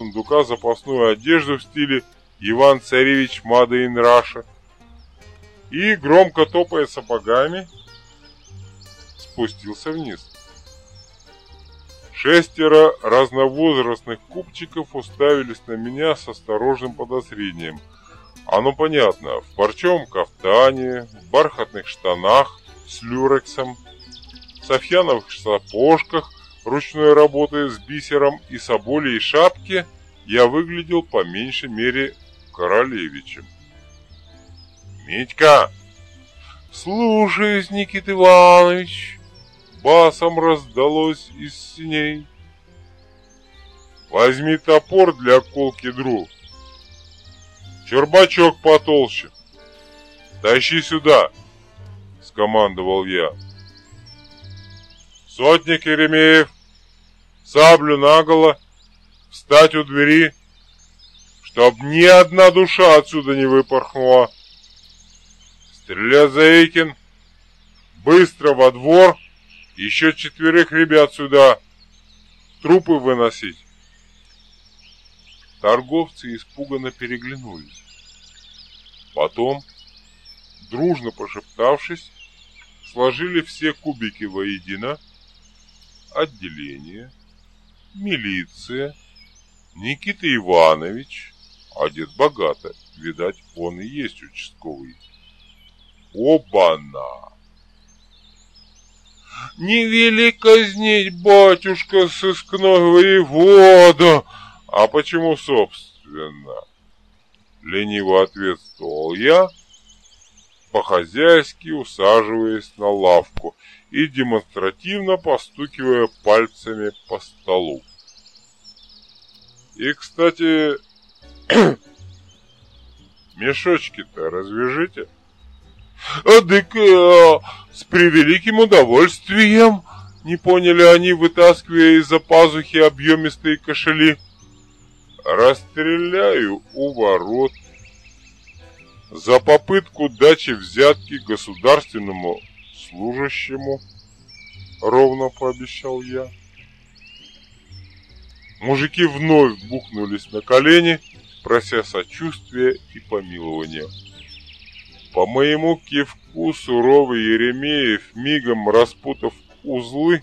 сундука запасную одежду в стиле Иван Царевич Made in Russia и, громко топая сапогами, спустился вниз. Шестеро разновозрастных купчиков уставились на меня с осторожным подозрением. Оно понятно, в парчевом кафтане, в бархатных штанах с люрексом, софьяновых сапожках ручной работы с бисером и соболей шапке я выглядел по меньшей мере королевичем. «Митька!» «Слушаюсь, Никита Иванович!» Басом раздалось из синей. «Возьми топор для колки дров. Чербачок потолще. Тащи сюда!» — скомандовал я. «Сотник Еремеев, саблю наголо, встать у двери, чтоб ни одна душа отсюда не выпорхнула. Стрелять Заикин, быстро во двор, еще четверых ребят сюда, трупы выносить. Торговцы испуганно переглянулись. Потом, дружно пошептавшись, сложили все кубики воедино, отделение, милиция, Никита Иванович, одет богато, видать, он и есть участковый. Оба-на! Не вели казнить, батюшка, сыскной воевода. А почему, собственно? Лениво ответствовал я, по-хозяйски усаживаясь на лавку и демонстративно постукивая пальцами по столу. И, кстати, мешочки-то развяжите. А, дык, а, с превеликим удовольствием, не поняли они, вытаскивая из-за пазухи объемистые кошели. Расстреляю у ворот за попытку дачи взятки государственному служащему, ровно пообещал я. Мужики вновь бухнулись на колени, прося сочувствия и помилования. По моему кивку суровый Еремеев, мигом распутав узлы,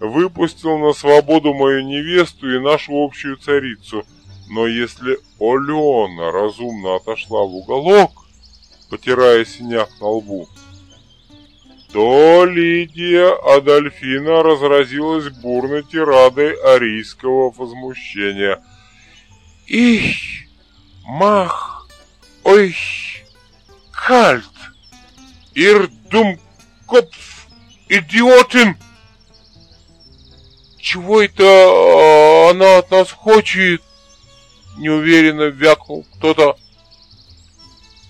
выпустил на свободу мою невесту и нашу общую царицу. Но если Алена разумно отошла в уголок, потирая синяк на лбу, то Лидия Адольфина разразилась бурной тирадой арийского возмущения. «Их! Мах! Ой! Кальт! Ирдумкопф! Идиотин!» «Чего это а, она от нас хочет?» Неуверенно вякнул кто-то.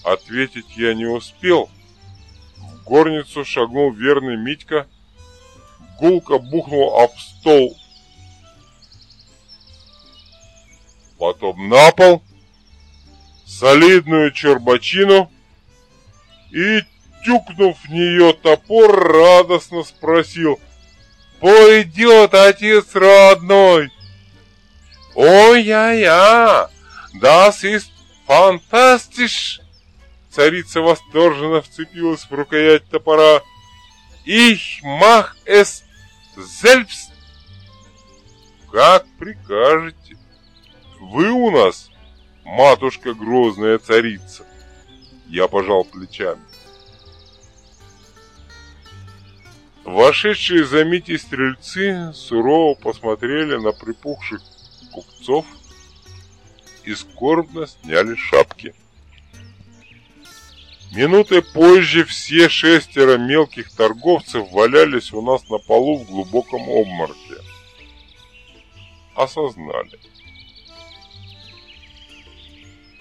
Ответить я не успел горницу шагнул верный Митька, гулко бухнул об стол, потом на пол, солидную чербачину и, тюкнув в нее топор, радостно спросил «Пойдет, отец родной!» «Ой-я-я! Das ist fantastisch!» Царица восторженно вцепилась в рукоять топора. «Ich mach es selbst!» «Как прикажете! Вы у нас, матушка грозная царица!» Я пожал плечами. Вошедшие за Митей стрельцы сурово посмотрели на припухших купцов и скорбно сняли шапки. Минуты позже все шестеро мелких торговцев валялись у нас на полу в глубоком обморке. Осознали.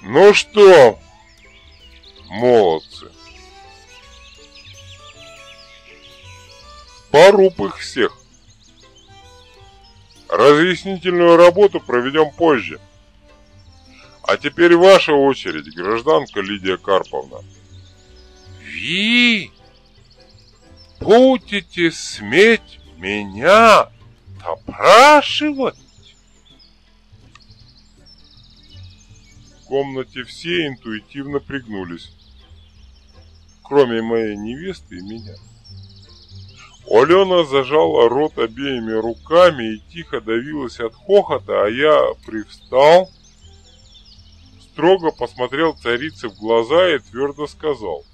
Ну что, молодцы, поруб их всех. Разъяснительную работу проведем позже. А теперь ваша очередь, гражданка Лидия Карповна. Вы будете сметь меня допрашивать? комнате все интуитивно пригнулись. Кроме моей невесты и меня. Алена зажала рот обеими руками и тихо давилась от хохота, а я привстал, строго посмотрел царице в глаза и твердо сказал.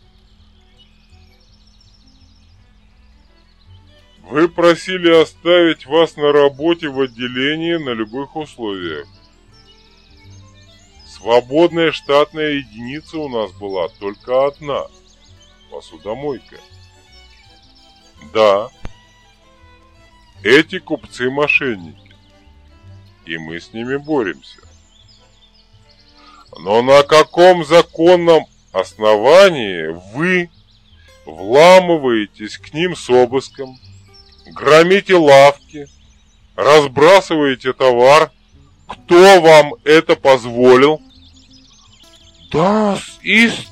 Вы просили оставить вас на работе в отделении на любых условиях. Свободная штатная единица у нас была только одна – посудомойка. Да, эти купцы мошенники, и мы с ними боремся. Но на каком законном основании вы вламываетесь к ним с обыском, громите лавки, разбрасываете товар. Кто вам это позволил? Да, ист,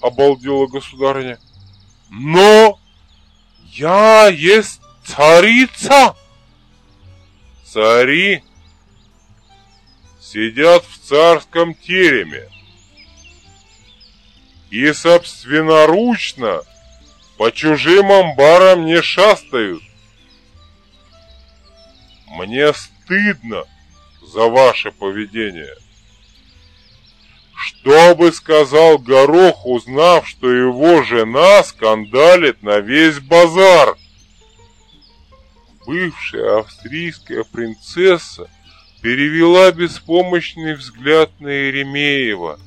обалдела государыня. Но я есть царица. Цари сидят в царском тереме и собственноручно по чужим амбарам не шастают. Мне стыдно за ваше поведение. Что бы сказал Горох, узнав, что его жена скандалит на весь базар? Бывшая австрийская принцесса перевела беспомощный взгляд на Еремеева.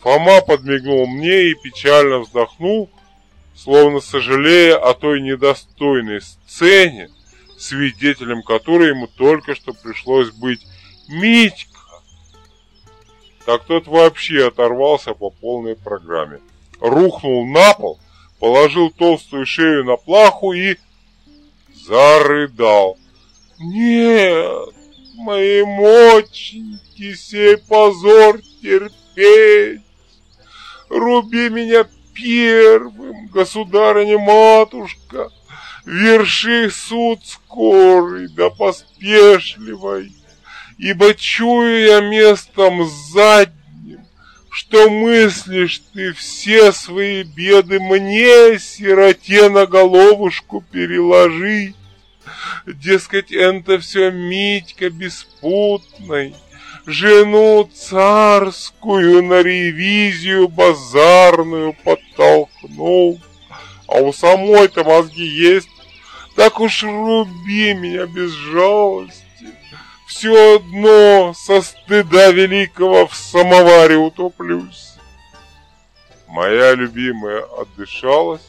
Фома подмигнул мне и печально вздохнул, словно сожалея о той недостойной сцене, свидетелем которой ему только что пришлось быть. «Митька!» Так тот вообще оторвался по полной программе. Рухнул на пол, положил толстую шею на плаху и зарыдал. «Нет, мои моченьки, сей позор терпеть! Руби меня первым, государыня-матушка, верши суд скорый да поспешливой, ибо чую я местом задним, что мыслишь ты все свои беды мне, сироте, на головушку переложить. Дескать, это все Митька беспутный, жену царскую на ревизию базарную подтолкнул. А у самой-то мозги есть, так уж руби меня без жалости. Все одно со стыда великого в самоваре утоплюсь. Моя любимая отдышалась,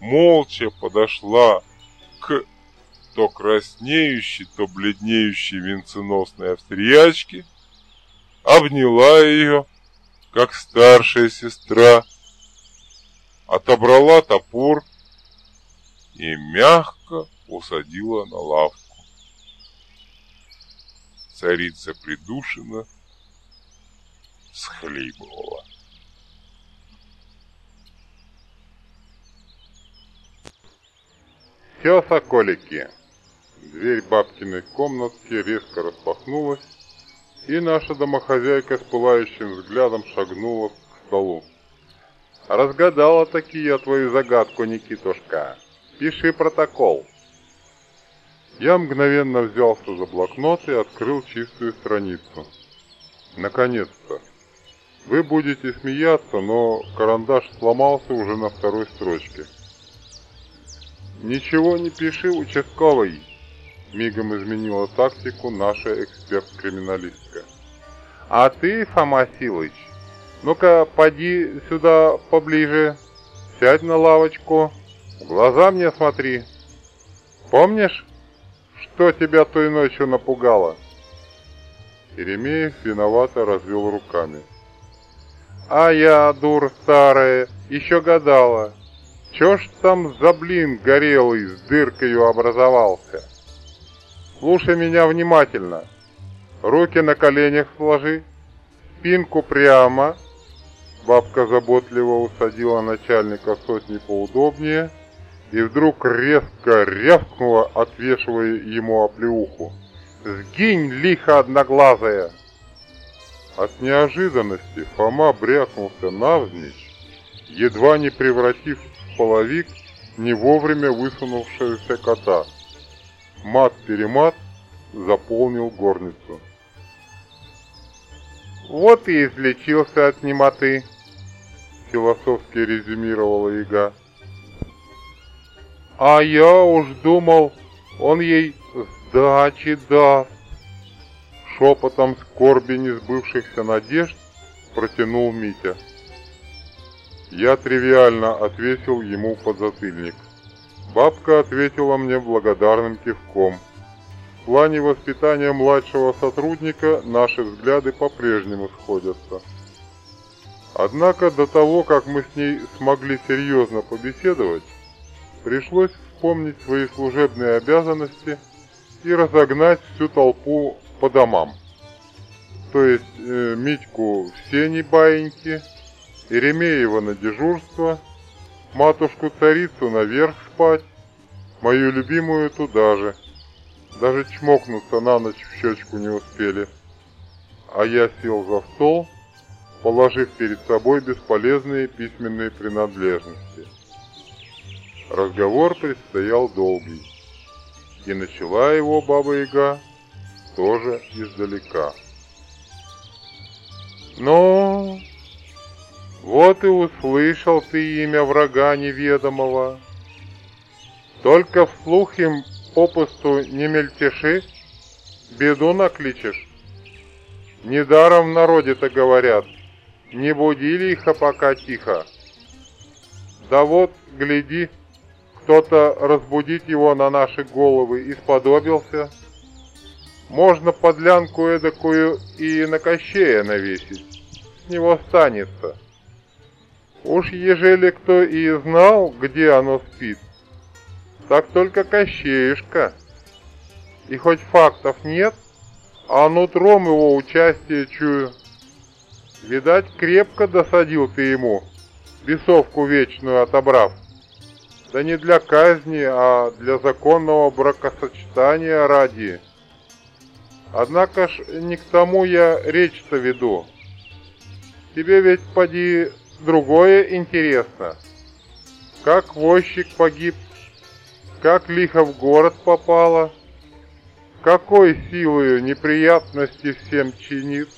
молча подошла к то краснеющей, то бледнеющей венценосной австриячке, обняла ее, как старшая сестра, отобрала топор и мягко усадила на лавку. Царица придушенно схлипывала. Все, соколики, Дверь бабкиной комнатки резко распахнулась, и наша домохозяйка с пылающим взглядом шагнула к столу. «Разгадала таки я твою загадку, Никитушка. Пиши протокол». Я мгновенно взялся за блокнот и открыл чистую страницу. Наконец-то. Вы будете смеяться, но карандаш сломался уже на второй строчке. «Ничего не пиши, участковый!» Мигом изменила тактику наша эксперт-криминалистка. А ты, Фома Силыч, ну-ка, поди сюда поближе, сядь на лавочку, в глаза мне смотри. Помнишь, что тебя той ночью напугало? Еремеев виновато развел руками. А я, дур старая, еще гадала, чё ж там за блин горелый с дыркою образовался? Слушай меня внимательно. Руки на коленях сложи, спинку прямо. Бабка заботливо усадила начальника сотни поудобнее и вдруг резко рявкнула, отвешивая ему оплеуху. «Сгинь, лихо одноглазая!» От неожиданности Фома брякнулся навзничь, едва не превратив в половик не вовремя высунувшегося кота. Мат-перемат заполнил горницу. «Вот и излечился от немоты», — философски резюмировала яга. «А я уж думал, он ей сдачи даст». Шепотом скорби несбывшихся надежд протянул Митя. Я тривиально отвесил ему подзатыльник. Бабка ответила мне благодарным кивком. В плане воспитания младшего сотрудника наши взгляды по-прежнему сходятся. Однако до того, как мы с ней смогли серьезно побеседовать, пришлось вспомнить свои служебные обязанности и разогнать всю толпу по домам. То есть э, Митьку в сене баиньки, Еремеева на дежурство, матушку-царицу наверх спать, мою любимую туда же. Даже чмокнуться на ночь в щечку не успели. А я сел за стол, положив перед собой бесполезные письменные принадлежности. Разговор предстоял долгий, и начала его Баба-Яга тоже издалека. «Ну, вот и услышал ты имя врага неведомого. Только вслух им попусту не мельтеши, беду накличешь. Недаром в народе-то говорят, не буди лихо, пока тихо. Да вот, гляди, кто-то разбудить его на наши головы исподобился. Можно подлянку эдакую и на Кощея навесить, с него станется. Уж ежели кто и знал, где оно спит, так только Кощеюшка. И хоть фактов нет, а нутром его участие чую. Видать, крепко досадил ты ему, бесовку вечную отобрав. Да не для казни, а для законного бракосочетания ради. Однако ж не к тому я речь-то веду. Тебе ведь, поди, другое интересно. Как возчик погиб, как лихо в город попало, какой силою неприятности всем чинит.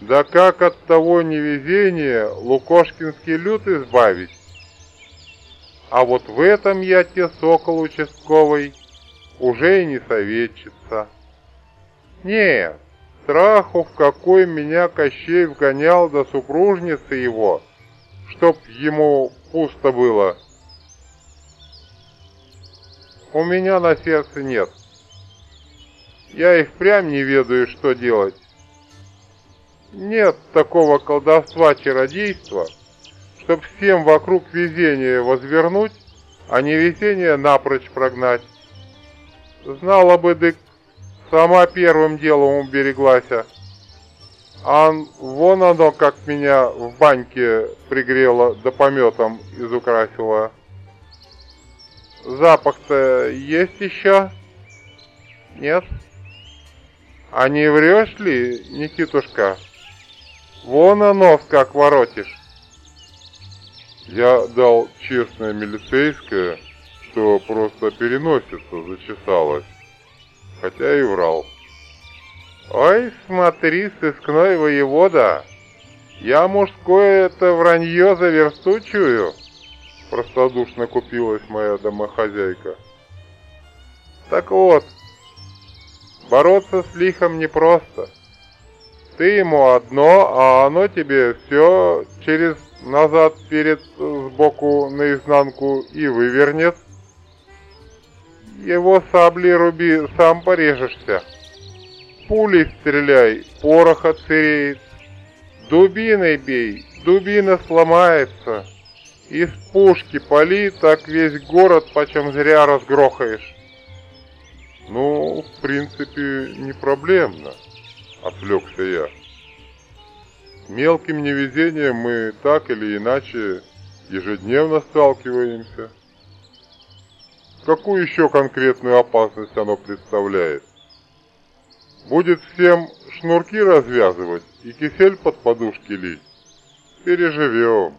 Да как от того невезения Лукошкинский люд избавить? А вот в этом я те сокол участковый уже и не советчица. Нет, страху, в какой меня Кощей вгонял до супружницы его, чтоб ему пусто было. У меня на сердце нет. Я и впрямь не ведаю, что делать. Нет такого колдовства-чародейства, чтоб всем вокруг везение возвернуть, а не везение напрочь прогнать. Знала бы, дык, Сама первым делом убереглася. А вон оно, как меня в баньке пригрело, да пометом изукрасило. Запах-то есть еще? Нет? А не врешь ли, Никитушка? Вон оно, как воротишь. Я дал честное милицейское, что просто переносится зачесалось хотя и врал. «Ой, смотри, сыскной воевода, я мужское это вранье за версту чую!» Простодушно купилась моя домохозяйка. «Так вот, бороться с лихом непросто. Ты ему одно, а оно тебе все через назад, перед, сбоку, наизнанку и вывернет. Его сабли руби, сам порежешься. Пулей стреляй, порох отсыреет. Дубиной бей, дубина сломается. Из пушки пали, так весь город почем зря разгрохаешь. Ну, в принципе, не проблемно, отвлекся я. Мелким невезением мы так или иначе ежедневно сталкиваемся. Какую еще конкретную опасность оно представляет? Будет всем шнурки развязывать и кисель под подушки лить. Переживем.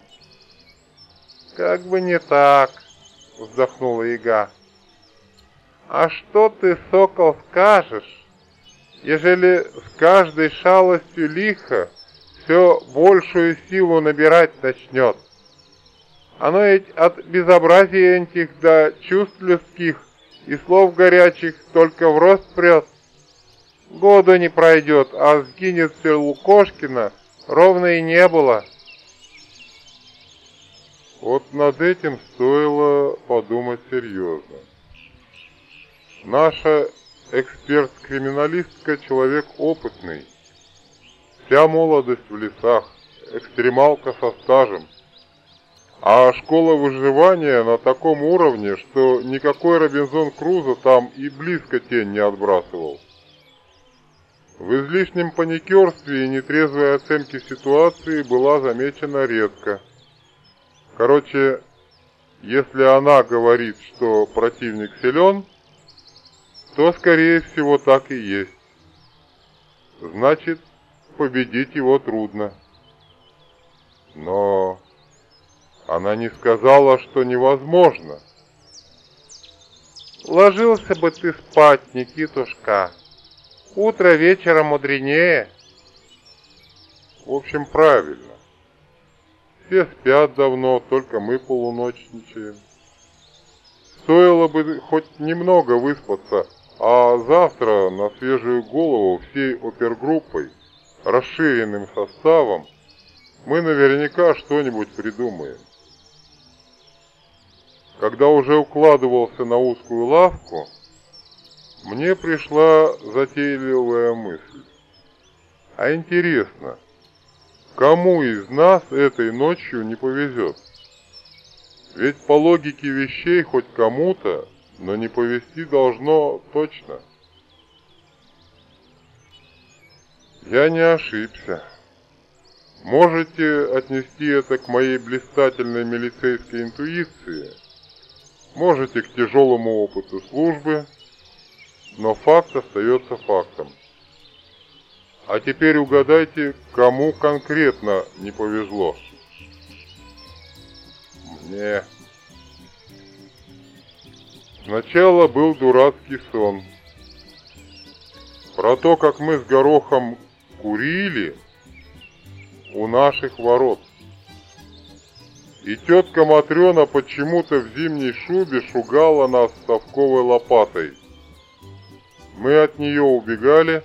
Как бы не так, вздохнула яга. А что ты, сокол, скажешь, ежели с каждой шалостью лихо все большую силу набирать начнет? Оно ведь от безобразия этих до чувств людских и слов горячих только в рост прет. Года не пройдет, а сгинет все Лукошкина ровно и не было. Вот над этим стоило подумать серьезно. Наша эксперт-криминалистка человек опытный. Вся молодость в лесах, экстремалка со стажем. А школа выживания на таком уровне, что никакой Робинзон Крузо там и близко тень не отбрасывал. В излишнем паникерстве и нетрезвой оценке ситуации была замечена редко – Короче, если она говорит, что противник силен, то, скорее всего, так и есть. Значит, победить его трудно. Но она не сказала, что невозможно. Ложился бы ты спать, Никитушка. Утро вечера мудренее. В общем, правильно. Все спят давно, только мы полуночничаем. Стоило бы хоть немного выспаться, а завтра на свежую голову всей опергруппой, расширенным составом, мы наверняка что-нибудь придумаем. Когда уже укладывался на узкую лавку, мне пришла затейливая мысль. А интересно, Кому из нас этой ночью не повезет? Ведь по логике вещей хоть кому-то, но не повезти должно точно. Я не ошибся. Можете отнести это к моей блистательной милицейской интуиции, можете к тяжелому опыту службы, но факт остается фактом. А теперь угадайте, кому конкретно не повезло. Мне. Сначала был дурацкий сон. Про то, как мы с Горохом курили у наших ворот. И тетка Матрена почему-то в зимней шубе шугала нас совковой лопатой. Мы от нее убегали,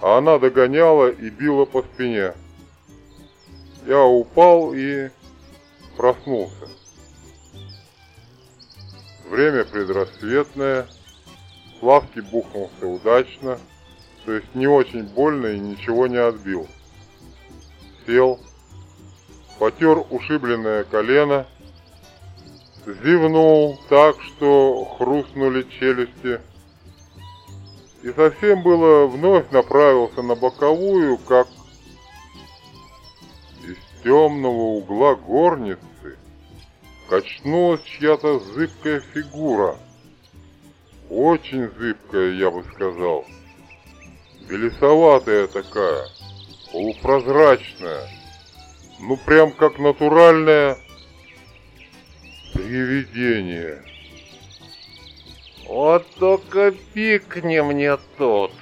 а она догоняла и била по спине. Я упал и проснулся. Время предрассветное, Славки бухнулся удачно, то есть не очень больно и ничего не отбил. Сел, потер ушибленное колено, зевнул так, что хрустнули челюсти, и совсем было вновь направился на боковую, как из темного угла горницы качнулась чья-то зыбкая фигура. Очень зыбкая, я бы сказал. Белесоватая такая, полупрозрачная. Ну, прям как натуральное привидение. «Вот только пикни мне тот!»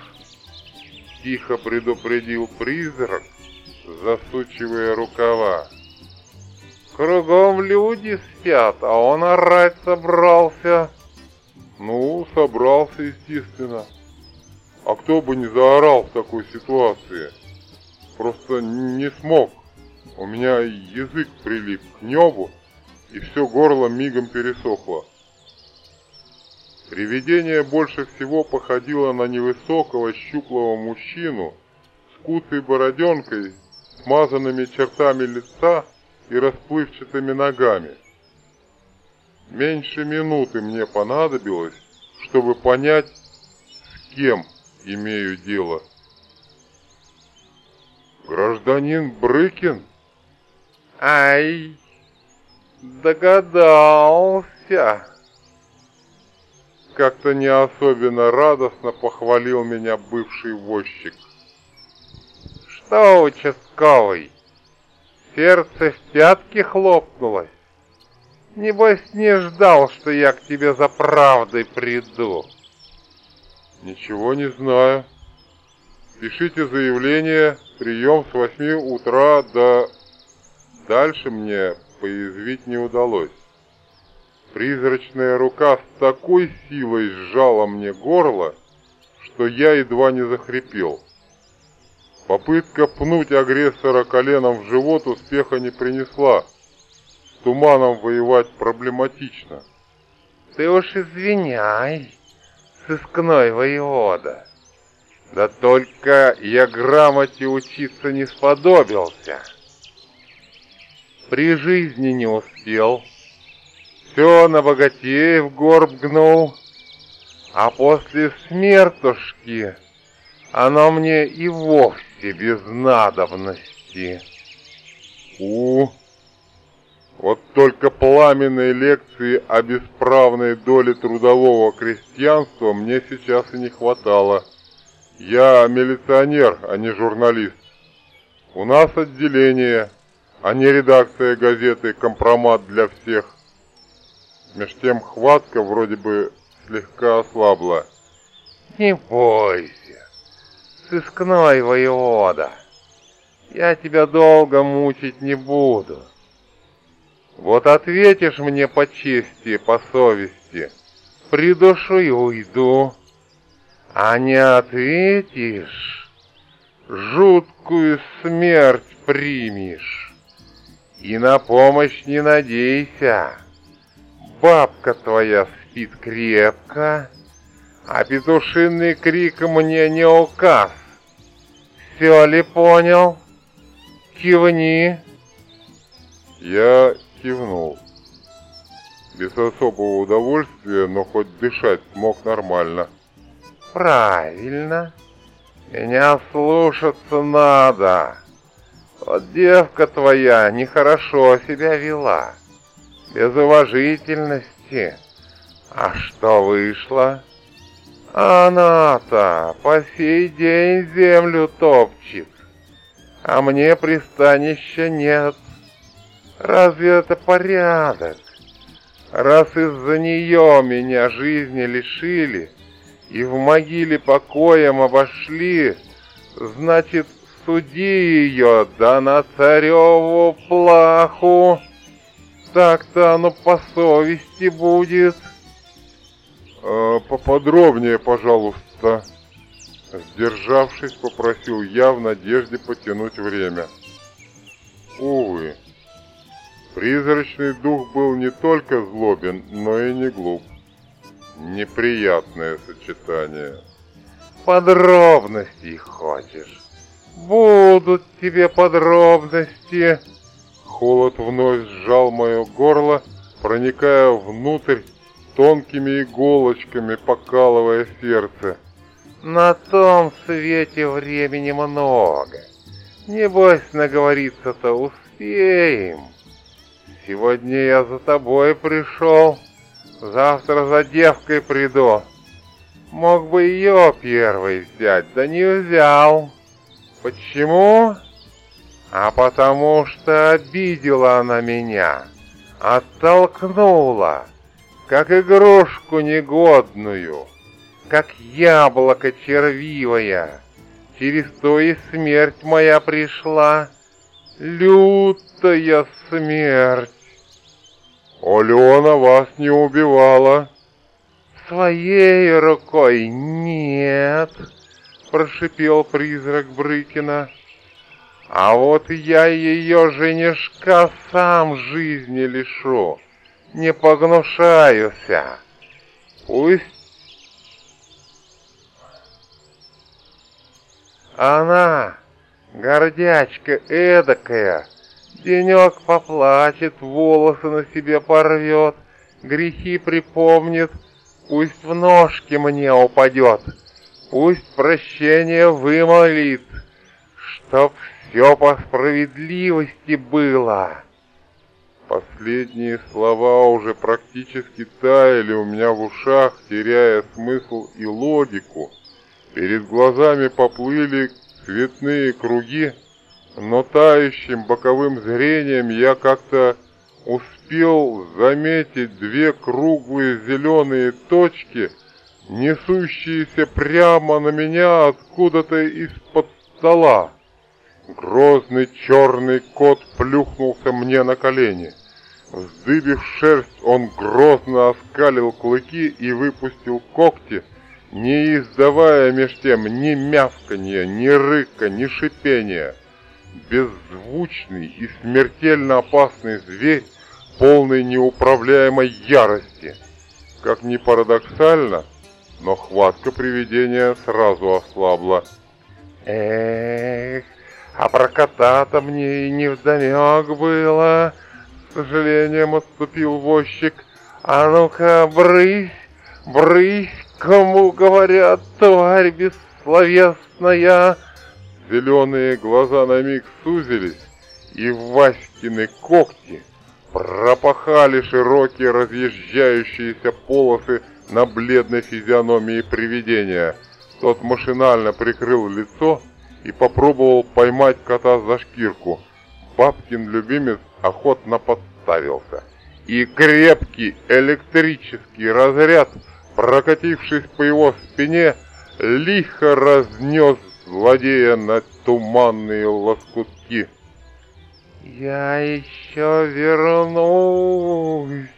Тихо предупредил призрак, засучивая рукава. «Кругом люди спят, а он орать собрался!» «Ну, собрался, естественно. А кто бы не заорал в такой ситуации? Просто не смог. У меня язык прилип к небу, и все горло мигом пересохло. Привидение больше всего походило на невысокого щуплого мужчину с куцей бороденкой, смазанными чертами лица и расплывчатыми ногами. Меньше минуты мне понадобилось, чтобы понять, с кем имею дело. Гражданин Брыкин? Ай, догадался как-то не особенно радостно похвалил меня бывший возчик. Что, участковый, сердце в пятки хлопнулось? Небось не ждал, что я к тебе за правдой приду. Ничего не знаю. Пишите заявление, прием с 8 утра до... Дальше мне поязвить не удалось. Призрачная рука с такой силой сжала мне горло, что я едва не захрипел. Попытка пнуть агрессора коленом в живот успеха не принесла. С туманом воевать проблематично. Ты уж извиняй, сыскной воевода. Да только я грамоте учиться не сподобился. При жизни не успел. Все на богатеев горб гнул. А после смертушки оно мне и вовсе без надобности. У, вот только пламенной лекции о бесправной доле трудового крестьянства мне сейчас и не хватало. Я милиционер, а не журналист. У нас отделение, а не редакция газеты «Компромат для всех». Меж тем хватка вроде бы слегка ослабла. Не бойся, сыскной воевода, я тебя долго мучить не буду. Вот ответишь мне по чести, по совести, придушу и уйду. А не ответишь, жуткую смерть примешь. И на помощь не надейся. Бабка твоя спит крепко, а петушиный крик мне не указ. Все ли понял? Кивни. Я кивнул. Без особого удовольствия, но хоть дышать смог нормально. Правильно. Меня слушаться надо. Вот девка твоя нехорошо себя вела. Без уважительности. А что вышло? Она-то по сей день землю топчет. А мне пристанища нет. Разве это порядок? Раз из-за нее меня жизни лишили, и в могиле покоем обошли, значит, суди ее, да на цареву плаху. Так-то оно по совести будет. Э, поподробнее, пожалуйста. Сдержавшись, попросил я в надежде потянуть время. Увы, призрачный дух был не только злобен, но и не глуп. Неприятное сочетание. Подробностей хочешь? Будут тебе подробности. Холод вновь сжал мое горло, проникая внутрь тонкими иголочками, покалывая сердце. На том свете времени много. Небось, наговориться-то успеем. Сегодня я за тобой пришел. Завтра за девкой приду. Мог бы ее первой взять, да не взял. Почему? А потому что обидела она меня, оттолкнула, как игрушку негодную, как яблоко червивое. Через то и смерть моя пришла, лютая смерть. Алена вас не убивала. Своей рукой нет, прошипел призрак Брыкина. А вот я ее женишка сам жизни лишу, не погнушаюся. Пусть она, гордячка эдакая, Денек поплачет, волосы на себе порвет, грехи припомнит, пусть в ножки мне упадет, пусть прощение вымолит, чтоб все по справедливости было. Последние слова уже практически таяли у меня в ушах, теряя смысл и логику. Перед глазами поплыли цветные круги, но тающим боковым зрением я как-то успел заметить две круглые зеленые точки, несущиеся прямо на меня откуда-то из-под стола. Грозный черный кот плюхнулся мне на колени. Вздыбив шерсть, он грозно оскалил клыки и выпустил когти, не издавая меж тем ни мявканья, ни рыка, ни шипения. Беззвучный и смертельно опасный зверь, полный неуправляемой ярости. Как ни парадоксально, но хватка привидения сразу ослабла. Эх, а про кота-то мне и не вдомек было, с сожалением отступил возчик. А ну-ка, брысь, брысь, кому говорят, тварь бессловесная. Зеленые глаза на миг сузились, и Васькины когти пропахали широкие разъезжающиеся полосы на бледной физиономии привидения. Тот машинально прикрыл лицо и попробовал поймать кота за шкирку. Бабкин любимец охотно подставился. И крепкий электрический разряд, прокатившись по его спине, лихо разнес злодея на туманные лоскутки. «Я еще вернусь!»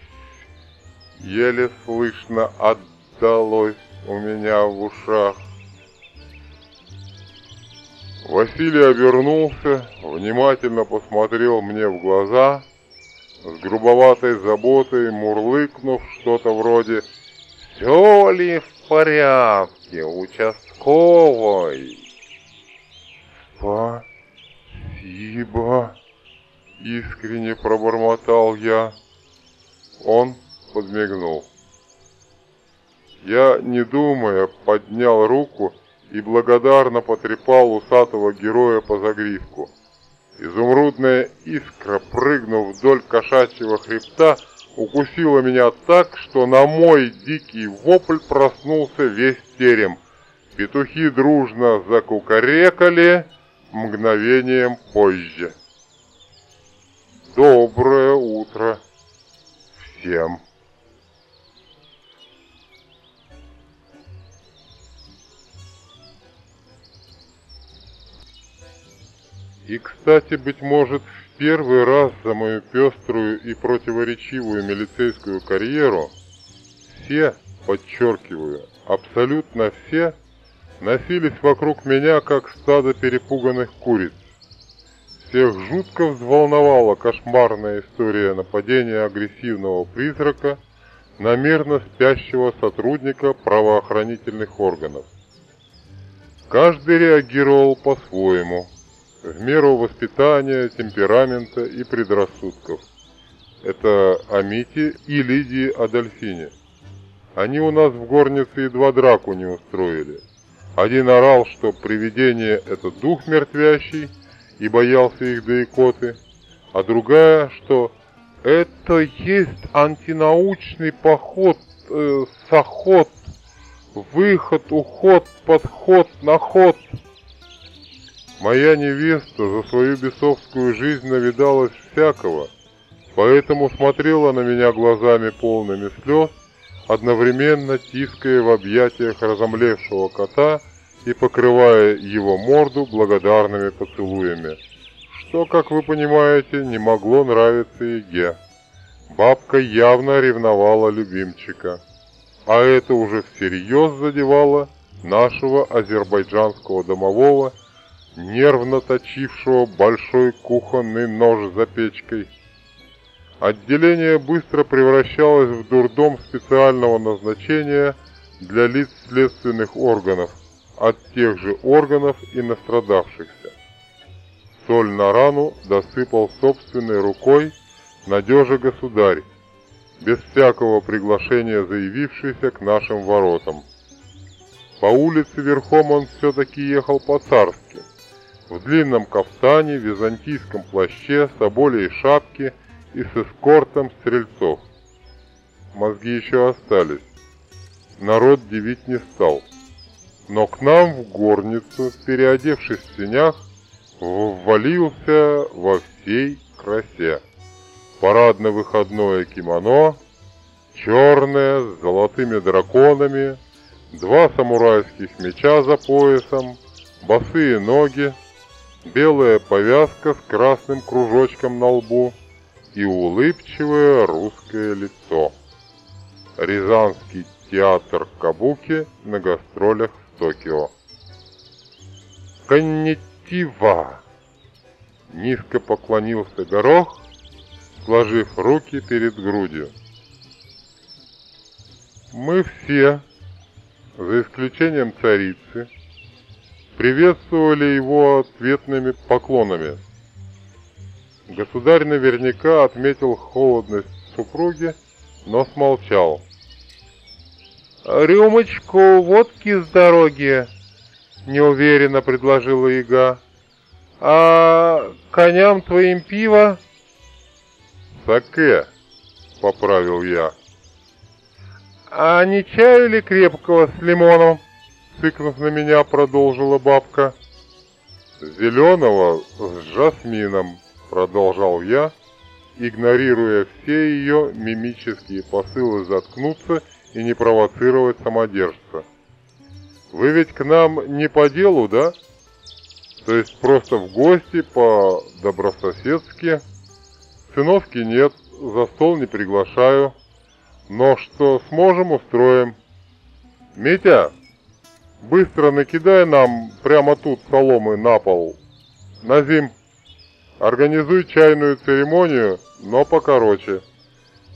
Еле слышно отдалось у меня в ушах. Василий обернулся, внимательно посмотрел мне в глаза, с грубоватой заботой мурлыкнув что-то вроде «Все ли в порядке, участковый?» «Спасибо!» — искренне пробормотал я. Он подмигнул. Я, не думая, поднял руку и благодарно потрепал усатого героя по загривку. Изумрудная искра, прыгнув вдоль кошачьего хребта, укусила меня так, что на мой дикий вопль проснулся весь терем. Петухи дружно закукарекали мгновением позже. Доброе утро всем! И, кстати, быть может, в первый раз за мою пеструю и противоречивую милицейскую карьеру все, подчеркиваю, абсолютно все, носились вокруг меня, как стадо перепуганных куриц. Всех жутко взволновала кошмарная история нападения агрессивного призрака на мирно спящего сотрудника правоохранительных органов. Каждый реагировал по-своему – в меру воспитания, темперамента и предрассудков. Это о и Лидии Адольфине. Они у нас в горнице едва драку не устроили. Один орал, что привидение – это дух мертвящий, и боялся их до икоты, а другая, что это есть антинаучный поход, э, соход, выход, уход, подход, наход – Моя невеста за свою бесовскую жизнь навидалась всякого, поэтому смотрела на меня глазами полными слез, одновременно тиская в объятиях разомлевшего кота и покрывая его морду благодарными поцелуями, что, как вы понимаете, не могло нравиться Еге. Бабка явно ревновала любимчика, а это уже всерьез задевало нашего азербайджанского домового нервно точившего большой кухонный нож за печкой. Отделение быстро превращалось в дурдом специального назначения для лиц следственных органов, от тех же органов и настрадавшихся. Соль на рану досыпал собственной рукой надежа государь, без всякого приглашения заявившийся к нашим воротам. По улице верхом он все-таки ехал по-царски, в длинном кафтане, византийском плаще, соболей шапке и с эскортом стрельцов. Мозги еще остались. Народ девить не стал. но к нам в горницу, переодевшись в сенях, ввалился во всей красе. Парадно-выходное кимоно, черное, с золотыми драконами, два самурайских меча за поясом, босые ноги, белая повязка с красным кружочком на лбу и улыбчивое русское лицо. Рязанский театр Кабуки на гастролях в Токио. Коннектива! Низко поклонился Горох, сложив руки перед грудью. Мы все, за исключением царицы, приветствовали его ответными поклонами. Государь наверняка отметил холодность супруги, но смолчал. «Рюмочку водки с дороги», — неуверенно предложила яга. «А коням твоим пиво?» «Саке», — поправил я. «А не чаю ли крепкого с лимоном?» Цыкнув на меня, продолжила бабка. «Зеленого с жасмином», — продолжал я, игнорируя все ее мимические посылы заткнуться и не провоцировать самодержца. «Вы ведь к нам не по делу, да? То есть просто в гости, по-добрососедски? Сыновки нет, за стол не приглашаю, но что сможем, устроим. Митя, Быстро накидай нам прямо тут соломы на пол. Назим, организуй чайную церемонию, но покороче.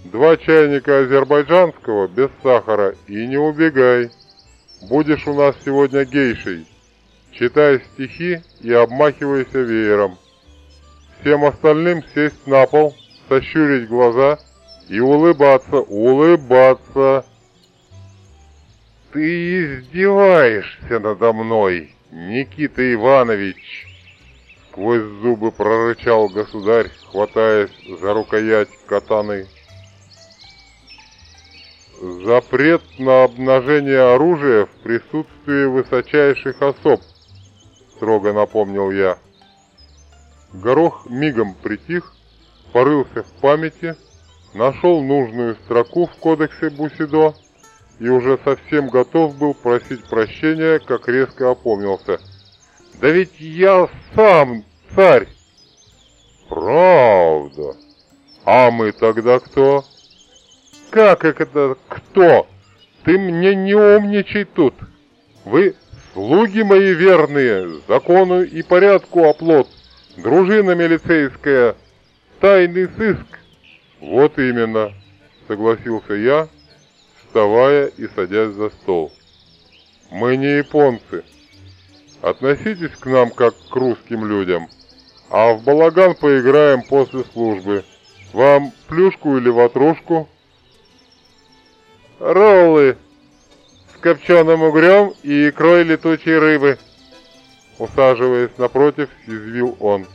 Два чайника азербайджанского без сахара и не убегай. Будешь у нас сегодня гейшей. Читай стихи и обмахивайся веером. Всем остальным сесть на пол, сощурить глаза и улыбаться, улыбаться. «Ты издеваешься надо мной, Никита Иванович!» Сквозь зубы прорычал государь, хватаясь за рукоять катаны. «Запрет на обнажение оружия в присутствии высочайших особ», — строго напомнил я. Горох мигом притих, порылся в памяти, нашел нужную строку в кодексе Бусидо и уже совсем готов был просить прощения, как резко опомнился. «Да ведь я сам царь!» «Правда? А мы тогда кто?» «Как это кто? Ты мне не умничай тут! Вы слуги мои верные, закону и порядку оплот, дружина милицейская, тайный сыск!» «Вот именно!» — согласился я, вставая и садясь за стол. «Мы не японцы. Относитесь к нам как к русским людям, а в балаган поиграем после службы. Вам плюшку или ватрушку?» «Роллы с копченым угрем и икрой летучей рыбы», усаживаясь напротив, съязвил он.